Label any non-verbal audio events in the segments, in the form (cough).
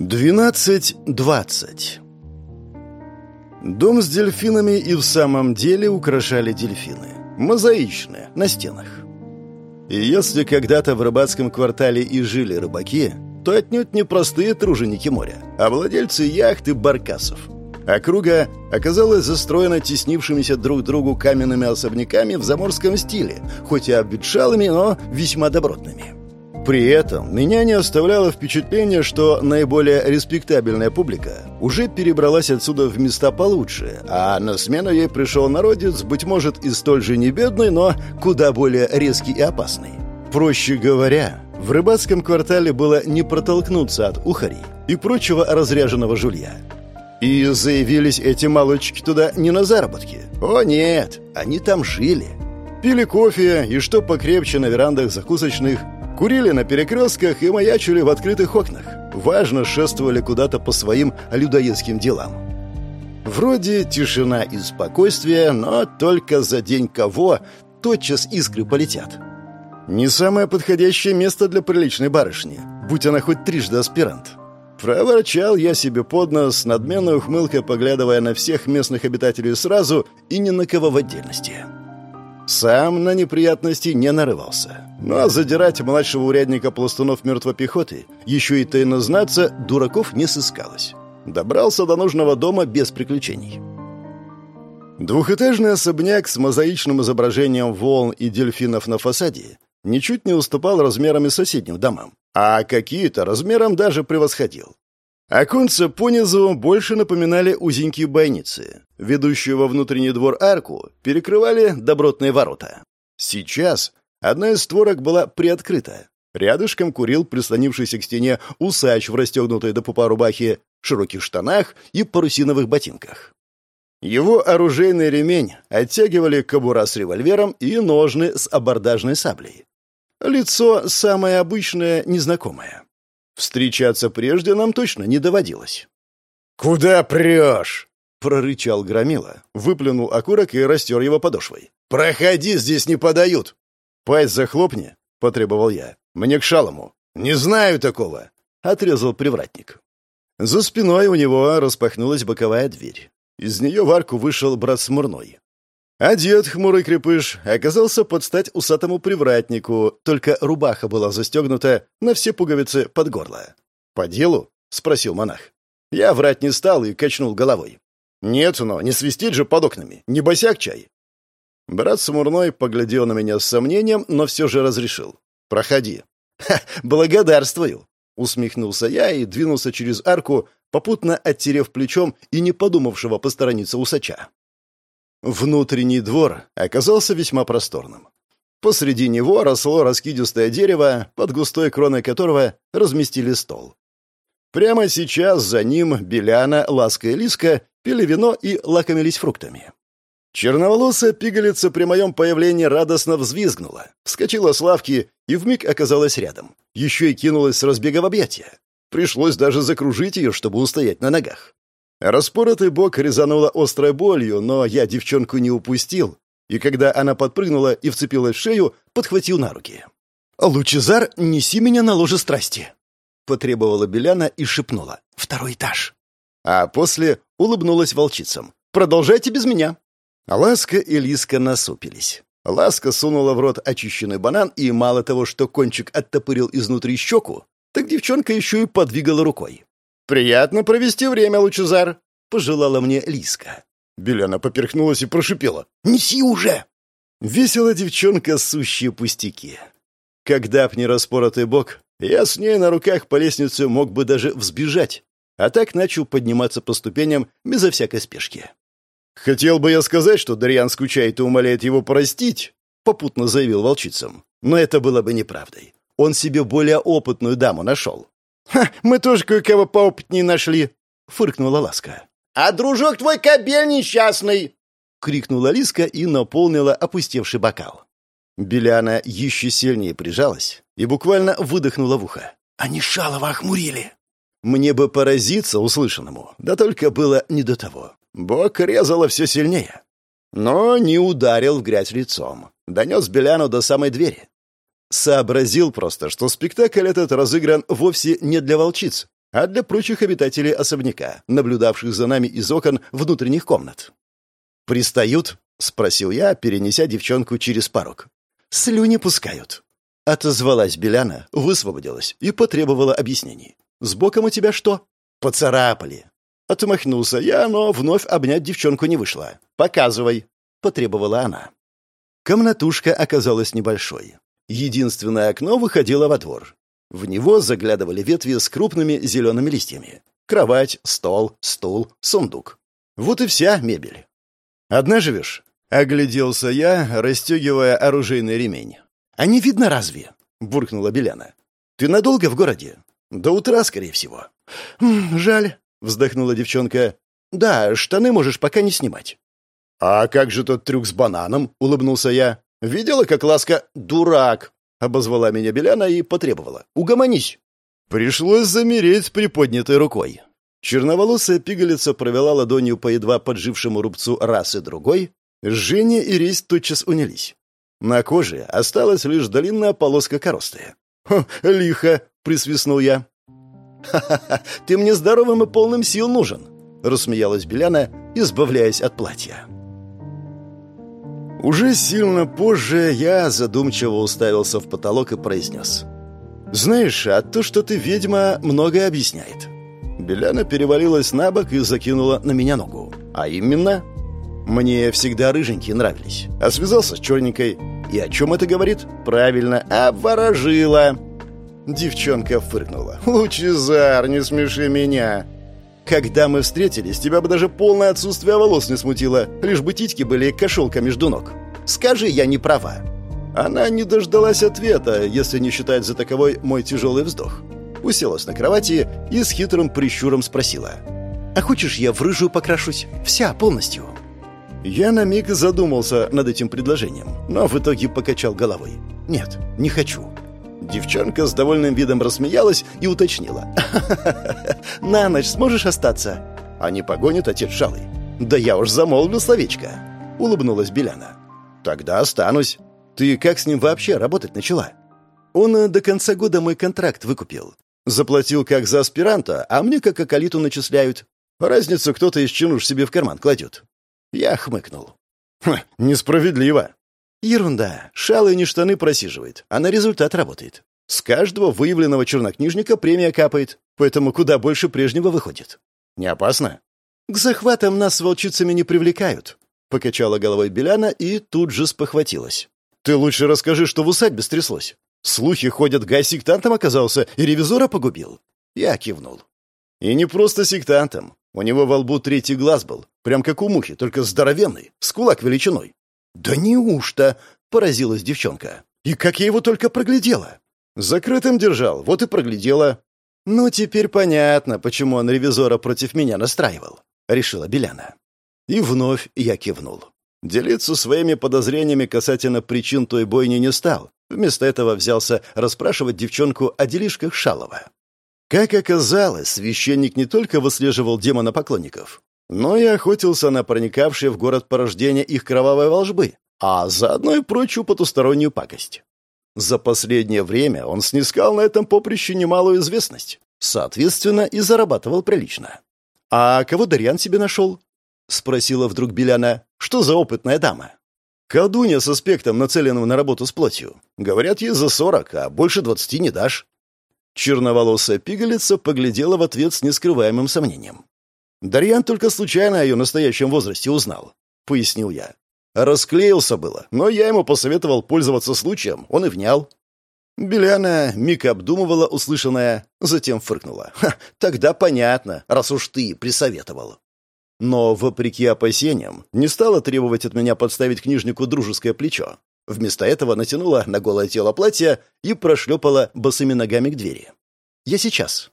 12.20 Дом с дельфинами и в самом деле украшали дельфины. Мозаичные, на стенах. И если когда-то в рыбацком квартале и жили рыбаки, то отнюдь не простые труженики моря, а владельцы яхт и баркасов. Округа оказалась застроена теснившимися друг другу каменными особняками в заморском стиле, хоть и обветшалыми, но весьма добротными. При этом меня не оставляло впечатление, что наиболее респектабельная публика уже перебралась отсюда в места получше, а на смену ей пришел народец, быть может, и столь же небедный, но куда более резкий и опасный. Проще говоря, в рыбацком квартале было не протолкнуться от ухарей и прочего разряженного жулья. И заявились эти молодчики туда не на заработки. О нет, они там жили. Пили кофе и что покрепче на верандах закусочных – Курили на перекрестках и маячили в открытых окнах. Важно шествовали куда-то по своим людоедским делам. Вроде тишина и спокойствие, но только за день кого тотчас искры полетят. Не самое подходящее место для приличной барышни, будь она хоть трижды аспирант. Проворчал я себе под нос, надменной ухмылкой поглядывая на всех местных обитателей сразу и ни на кого в отдельности. Сам на неприятности не нарывался. Ну а задирать младшего урядника пластунов мертвой пехоты, еще и тайно знаться, дураков не сыскалось. Добрался до нужного дома без приключений. Двухэтажный особняк с мозаичным изображением волн и дельфинов на фасаде ничуть не уступал размерами соседним домам, а какие-то размером даже превосходил. Оконца понизу больше напоминали узенькие бойницы. Ведущую во внутренний двор арку перекрывали добротные ворота. Сейчас Одна из створок была приоткрыта. Рядышком курил прислонившийся к стене усач в расстегнутой до пупа рубахе, широких штанах и парусиновых ботинках. Его оружейный ремень оттягивали кобура с револьвером и ножны с абордажной саблей. Лицо самое обычное, незнакомое. Встречаться прежде нам точно не доводилось. «Куда прешь?» — прорычал Громила, выплюнул окурок и растер его подошвой. «Проходи, здесь не подают!» «Пасть захлопни», — потребовал я. «Мне к шалому». «Не знаю такого», — отрезал привратник. За спиной у него распахнулась боковая дверь. Из нее в арку вышел брат Смурной. Одет хмурый крепыш оказался под стать усатому привратнику, только рубаха была застегнута на все пуговицы под горло. «По делу?» — спросил монах. Я врать не стал и качнул головой. «Нет, но не свистеть же под окнами, не босяк чай». Брат Смурной поглядел на меня с сомнением, но все же разрешил. «Проходи». «Ха, благодарствую!» — усмехнулся я и двинулся через арку, попутно оттерев плечом и не подумавшего посторониться усача. Внутренний двор оказался весьма просторным. Посреди него росло раскидистое дерево, под густой кроной которого разместили стол. Прямо сейчас за ним Беляна, Ласка и Лиска пили вино и лакомились фруктами. Черноволосая пигалица при моем появлении радостно взвизгнула, вскочила с лавки и вмиг оказалась рядом. Еще и кинулась с разбега в объятия. Пришлось даже закружить ее, чтобы устоять на ногах. Распоротый бок резанула острой болью, но я девчонку не упустил, и когда она подпрыгнула и вцепилась в шею, подхватил на руки. «Лучезар, неси меня на ложе страсти!» Потребовала Беляна и шепнула. «Второй этаж!» А после улыбнулась волчицам. «Продолжайте без меня!» Ласка и Лиска насупились. Ласка сунула в рот очищенный банан, и мало того, что кончик оттопырил изнутри щеку, так девчонка еще и подвигала рукой. «Приятно провести время, Лучезар», — пожелала мне Лиска. Беляна поперхнулась и прошипела. «Неси уже!» Весела девчонка сущие пустяки. Когда б не распоротый бок, я с ней на руках по лестнице мог бы даже взбежать, а так начал подниматься по ступеням безо всякой спешки. «Хотел бы я сказать, что Дарьян скучает и умоляет его простить», — попутно заявил волчицам. «Но это было бы неправдой. Он себе более опытную даму нашел». «Ха, мы тоже кое-кого поопытнее нашли», — фыркнула Ласка. «А дружок твой кобель несчастный!» — крикнула Лиска и наполнила опустевший бокал. Беляна еще сильнее прижалась и буквально выдохнула в ухо. «Они Шалова охмурили!» Мне бы поразиться услышанному, да только было не до того. Бок резало все сильнее. Но не ударил в грязь лицом. Донес Беляну до самой двери. Сообразил просто, что спектакль этот разыгран вовсе не для волчиц, а для прочих обитателей особняка, наблюдавших за нами из окон внутренних комнат. «Пристают?» — спросил я, перенеся девчонку через порог. «Слюни пускают». Отозвалась Беляна, высвободилась и потребовала объяснений. «С боком у тебя что?» «Поцарапали». Отмахнулся я, но вновь обнять девчонку не вышло. «Показывай», — потребовала она. Комнатушка оказалась небольшой. Единственное окно выходило во двор. В него заглядывали ветви с крупными зелеными листьями. Кровать, стол, стул, сундук. Вот и вся мебель. «Одна живешь?» — огляделся я, расстегивая оружейный ремень. «А не видно разве?» — буркнула Беляна. «Ты надолго в городе?» «До утра, скорее всего». «Жаль», — вздохнула девчонка. «Да, штаны можешь пока не снимать». «А как же тот трюк с бананом?» — улыбнулся я. «Видела, как ласка...» «Дурак!» — обозвала меня Беляна и потребовала. «Угомонись!» Пришлось замереть с приподнятой рукой. Черноволосая пигалица провела ладонью по едва поджившему рубцу раз и другой. Жжение и резь тотчас унялись. На коже осталась лишь длинная полоска коросты. «Хм, лихо!» — присвистнул я. «Ха-ха-ха! Ты мне здоровым и полным сил нужен!» — рассмеялась Беляна, избавляясь от платья. Уже сильно позже я задумчиво уставился в потолок и произнес. «Знаешь, а то, что ты ведьма, многое объясняет». Беляна перевалилась на бок и закинула на меня ногу. «А именно...» «Мне всегда рыженькие нравились. А связался с черненькой. И о чем это говорит?» «Правильно, обворожила». Девчонка фыркнула. «Лучезар, не смеши меня!» Когда мы встретились, тебя бы даже полное отсутствие волос не смутило, лишь бы титьки были кошелка между ног. Скажи, я не права». Она не дождалась ответа, если не считать за таковой мой тяжелый вздох. Уселась на кровати и с хитрым прищуром спросила. «А хочешь, я в рыжую покрашусь? Вся, полностью?» Я на миг задумался над этим предложением, но в итоге покачал головой. «Нет, не хочу. Девчонка с довольным видом рассмеялась и уточнила. (laughs) «На ночь сможешь остаться?» «А не погонит отец шалый?» «Да я уж замолвил словечко», — улыбнулась Беляна. «Тогда останусь. Ты как с ним вообще работать начала?» «Он э, до конца года мой контракт выкупил. Заплатил как за аспиранта, а мне как акалиту начисляют. Разницу кто-то из чинуш себе в карман кладет». Я хмыкнул. «Хм, несправедливо. Ерунда. Шалый не штаны просиживает, а на результат работает. С каждого выявленного чернокнижника премия капает, поэтому куда больше прежнего выходит. Не опасно? К захватам нас с волчицами не привлекают. Покачала головой Беляна и тут же спохватилась. Ты лучше расскажи, что в усадьбе стряслось. Слухи ходят, Гай сектантом оказался и ревизора погубил. Я кивнул. И не просто сектантом. У него во лбу третий глаз был, прям как у мухи, только здоровенный, с кулак величиной. «Да неужто?» — поразилась девчонка. «И как я его только проглядела!» «Закрытым держал, вот и проглядела». «Ну, теперь понятно, почему он ревизора против меня настраивал», — решила Беляна. И вновь я кивнул. Делиться своими подозрениями касательно причин той бойни не стал. Вместо этого взялся расспрашивать девчонку о делишках Шалова. Как оказалось, священник не только выслеживал демона поклонников, но и охотился на проникавшие в город порождения их кровавой волжбы, а заодно и прочую потустороннюю пакость. За последнее время он снискал на этом поприще немалую известность, соответственно, и зарабатывал прилично. «А кого Дарьян себе нашел?» — спросила вдруг Беляна. «Что за опытная дама?» «Колдунья с аспектом, нацеленным на работу с плотью. Говорят, ей за сорок, а больше двадцати не дашь». Черноволосая пигалица поглядела в ответ с нескрываемым сомнением. Дарьян только случайно о ее настоящем возрасте узнал, — пояснил я. Расклеился было, но я ему посоветовал пользоваться случаем, он и внял. Беляна миг обдумывала услышанное, затем фыркнула. «Ха, тогда понятно, раз уж ты присоветовал». Но, вопреки опасениям, не стала требовать от меня подставить книжнику дружеское плечо. Вместо этого натянула на голое тело платье и прошлепала босыми ногами к двери. «Я сейчас»,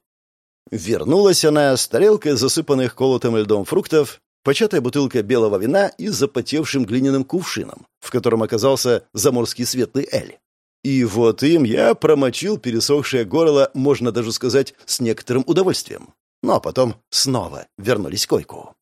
Вернулась она с тарелкой засыпанных колотым льдом фруктов, початая бутылка белого вина и запотевшим глиняным кувшином, в котором оказался заморский светлый эль. И вот им я промочил пересохшее горло, можно даже сказать, с некоторым удовольствием. Ну а потом снова вернулись к койку.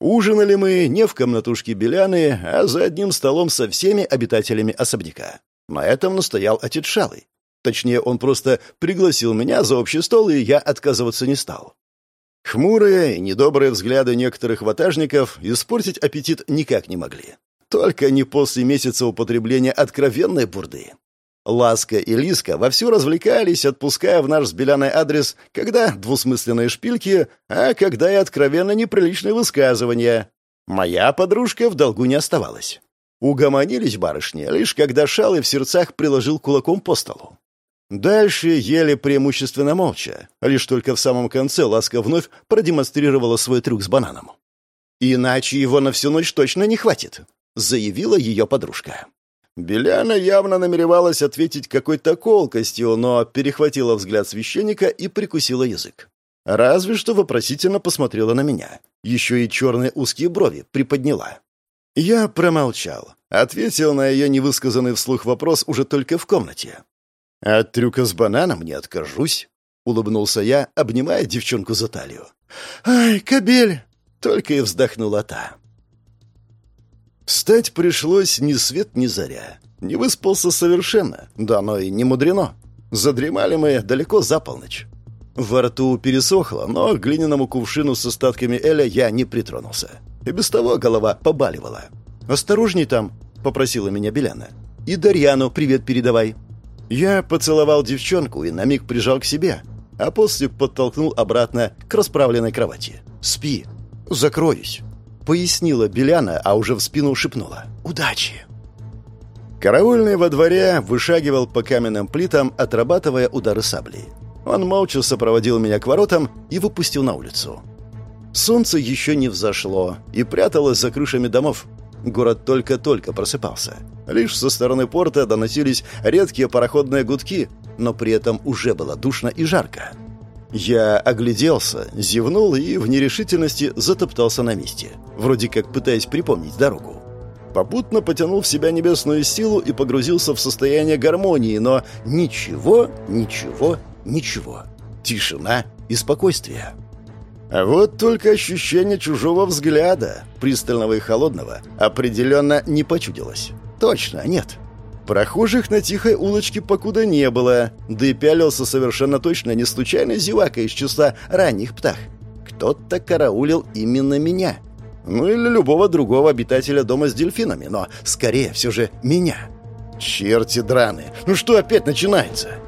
Ужинали мы не в комнатушке Беляны, а за одним столом со всеми обитателями особняка. На этом настоял отец Шалый. Точнее, он просто пригласил меня за общий стол, и я отказываться не стал. Хмурые и недобрые взгляды некоторых ватажников испортить аппетит никак не могли. Только не после месяца употребления откровенной бурды. Ласка и Лиска вовсю развлекались, отпуская в наш с Беляной адрес, когда двусмысленные шпильки, а когда и откровенно неприличные высказывания. Моя подружка в долгу не оставалась. Угомонились барышни, лишь когда Шалый в сердцах приложил кулаком по столу. Дальше ели преимущественно молча. Лишь только в самом конце Ласка вновь продемонстрировала свой трюк с бананом. «Иначе его на всю ночь точно не хватит», — заявила ее подружка. Беляна явно намеревалась ответить какой-то колкостью, но перехватила взгляд священника и прикусила язык. Разве что вопросительно посмотрела на меня. Еще и черные узкие брови приподняла. Я промолчал. Ответил на ее невысказанный вслух вопрос уже только в комнате. «От трюка с бананом не откажусь», — улыбнулся я, обнимая девчонку за талию. «Ай, кобель!» — только и вздохнула та. Встать пришлось ни свет, ни заря. Не выспался совершенно, да но и не мудрено. Задремали мы далеко за полночь. Во рту пересохло, но к глиняному кувшину с остатками Эля я не притронулся. И без того голова побаливала. «Осторожней там», — попросила меня Беляна. «И Дарьяну привет передавай». Я поцеловал девчонку и на миг прижал к себе, а после подтолкнул обратно к расправленной кровати. «Спи, закроюсь», — пояснила Беляна, а уже в спину шепнула. «Удачи!» Караульный во дворе вышагивал по каменным плитам, отрабатывая удары саблей. Он молча сопроводил меня к воротам и выпустил на улицу. Солнце еще не взошло и пряталось за крышами домов. Город только-только просыпался. Лишь со стороны порта доносились редкие пароходные гудки, но при этом уже было душно и жарко. Я огляделся, зевнул и в нерешительности затоптался на месте, вроде как пытаясь припомнить дорогу. Попутно потянул в себя небесную силу и погрузился в состояние гармонии, но ничего, ничего, ничего. Тишина и спокойствие. А вот только ощущение чужого взгляда, пристального и холодного, определенно не почудилось. Точно, нет. Прохожих на тихой улочке покуда не было, да и пялился совершенно точно не случайно зевака из числа ранних птах. Кто-то караулил именно меня. Ну или любого другого обитателя дома с дельфинами, но скорее все же меня. Черти драны, ну что опять начинается?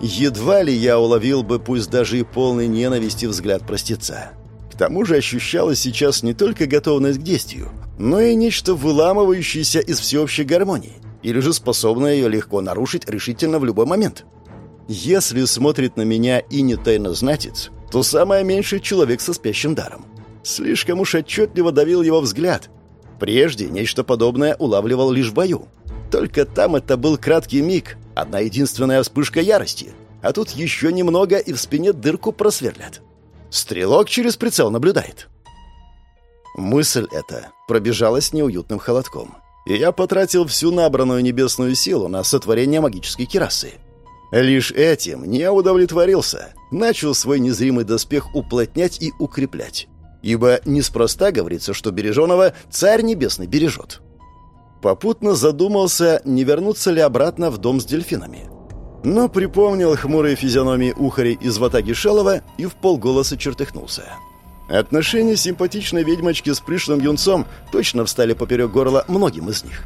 Едва ли я уловил бы, пусть даже и полный ненависти взгляд простеца. К тому же ощущалась сейчас не только готовность к действию, но и нечто выламывающееся из всеобщей гармонии, или же способное ее легко нарушить решительно в любой момент. Если смотрит на меня и не тайнознатец, то самое меньшее человек со спящим даром. Слишком уж отчетливо давил его взгляд. Прежде нечто подобное улавливал лишь в бою. Только там это был краткий миг, одна единственная вспышка ярости. А тут еще немного, и в спине дырку просверлят. Стрелок через прицел наблюдает. Мысль эта пробежалась неуютным холодком. И я потратил всю набранную небесную силу на сотворение магической керасы. Лишь этим не удовлетворился. Начал свой незримый доспех уплотнять и укреплять. Ибо неспроста говорится, что береженого царь небесный бережет. Попутно задумался, не вернуться ли обратно в дом с дельфинами. Но припомнил хмурые физиономии ухарей из ватаги Шелова и в полголоса чертыхнулся. Отношения симпатичной ведьмочки с пришлым юнцом точно встали поперек горла многим из них.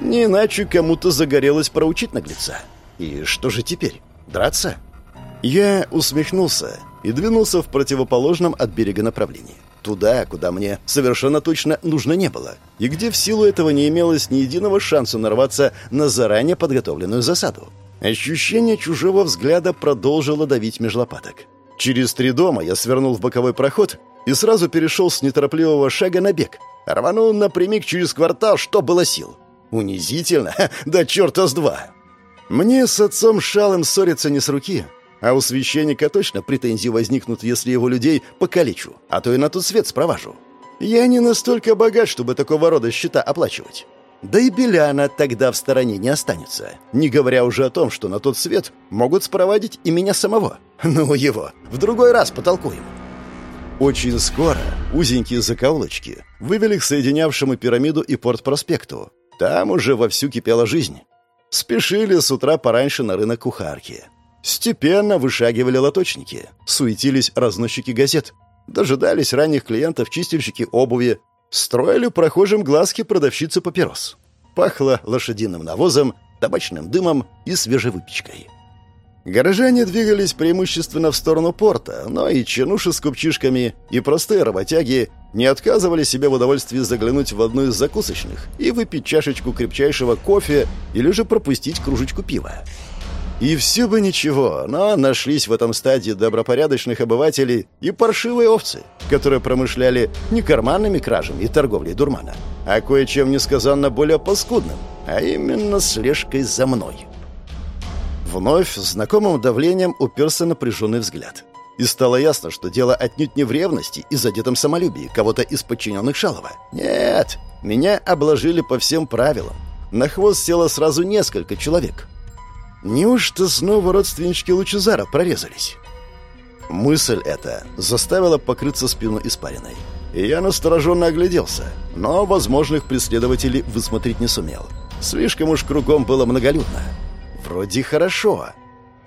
Не иначе кому-то загорелось проучить наглеца. И что же теперь? Драться? Я усмехнулся и двинулся в противоположном от берега направлении. Туда, куда мне совершенно точно нужно не было, и где в силу этого не имелось ни единого шанса нарваться на заранее подготовленную засаду. Ощущение чужого взгляда продолжило давить меж лопаток. Через три дома я свернул в боковой проход и сразу перешел с неторопливого шага на бег. Рванул напрямик через квартал, что было сил. Унизительно, (laughs) да черта с два. Мне с отцом Шалым ссориться не с руки, а у священника точно претензии возникнут, если его людей покалечу, а то и на тот свет спровожу. Я не настолько богат, чтобы такого рода счета оплачивать. Да и Беляна тогда в стороне не останется, не говоря уже о том, что на тот свет могут спроводить и меня самого. (laughs) Ну его, в другой раз потолкуем. Очень скоро узенькие закоулочки вывели к соединявшему пирамиду и порт-проспекту. Там уже вовсю кипела жизнь. Спешили с утра пораньше на рынок кухарки. Степенно вышагивали лоточники, суетились разносчики газет, дожидались ранних клиентов чистильщики обуви, строили прохожим глазки продавщицы папирос. Пахло лошадиным навозом, табачным дымом и свежей выпечкой. Горожане двигались преимущественно в сторону порта, но и чинуши с купчишками, и простые работяги не отказывали себе в удовольствии заглянуть в одну из закусочных и выпить чашечку крепчайшего кофе или же пропустить кружечку пива. И все бы ничего, но нашлись в этом стадии добропорядочных обывателей и паршивые овцы, которые промышляли не карманными кражами и торговлей дурмана, а кое-чем несказанно более паскудным, а именно слежкой за мной. Вновь знакомым давлением уперся напряженный взгляд. И стало ясно, что дело отнюдь не в ревности и задетом самолюбии кого-то из подчиненных Шалова. Нет, меня обложили по всем правилам. На хвост село сразу несколько человек. Неужто снова родственнички Лучезара прорезались? Мысль эта заставила покрыться спину испариной. Я настороженно огляделся, но возможных преследователей высмотреть не сумел. Слишком уж кругом было многолюдно. Вроде хорошо.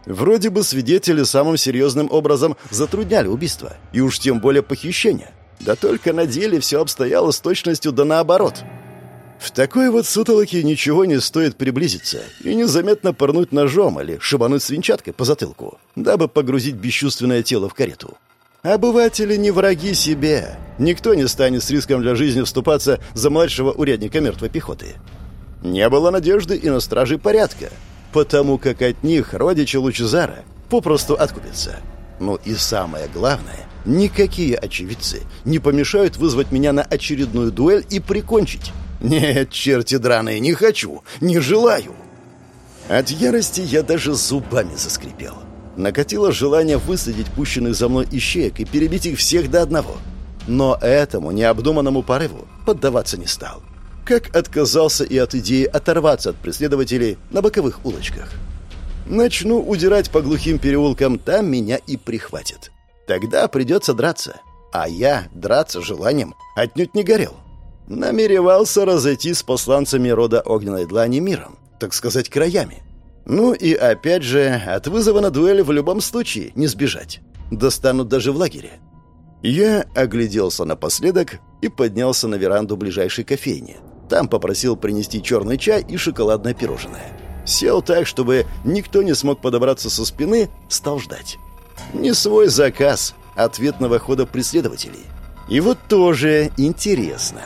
Вроде бы свидетели самым серьезным образом затрудняли убийство, и уж тем более похищение. Да только на деле все обстояло с точностью да наоборот. В такой вот сутолоке ничего не стоит приблизиться и незаметно порнуть ножом или шибануть свинчаткой по затылку, дабы погрузить бесчувственное тело в карету. Обыватели не враги себе. Никто не станет с риском для жизни вступаться за младшего урядника мертвой пехоты. Не было надежды и на стражей порядка, потому как от них родичи Лучезара попросту откупятся. Ну и самое главное, никакие очевидцы не помешают вызвать меня на очередную дуэль и прикончить. Нет, черти драные, не хочу, не желаю. От ярости я даже зубами заскрипел. Накатило желание высадить пущенных за мной ищеек и перебить их всех до одного. Но этому необдуманному порыву поддаваться не стал как отказался и от идеи оторваться от преследователей на боковых улочках. Начну удирать по глухим переулкам, там меня и прихватят. Тогда придется драться. А я драться желанием отнюдь не горел. Намеревался разойти с посланцами рода огненной длани миром, так сказать, краями. Ну и опять же, от вызова на дуэль в любом случае не сбежать. Достанут даже в лагере. Я огляделся напоследок и поднялся на веранду ближайшей кофейни, там попросил принести черный чай и шоколадное пирожное. Сел так, чтобы никто не смог подобраться со спины, стал ждать. Не свой заказ ответного хода преследователей. И вот тоже интересно,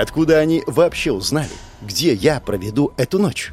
откуда они вообще узнали, где я проведу эту ночь?